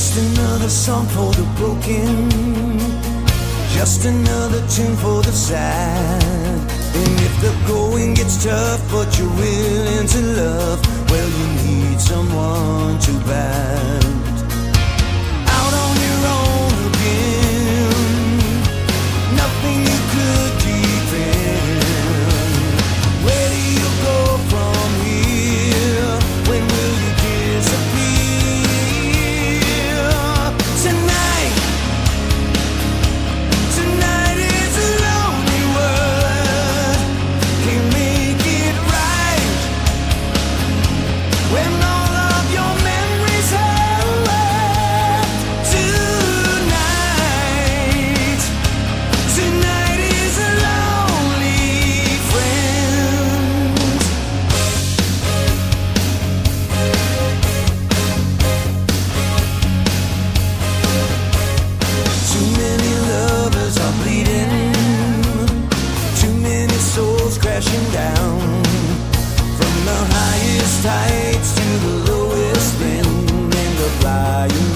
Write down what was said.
Just another song for the broken. Just another tune for the sad. And if the going gets tough, but you're willing to love, well, you need someone to band. Crashing down. From the highest heights to the lowest wind and the flying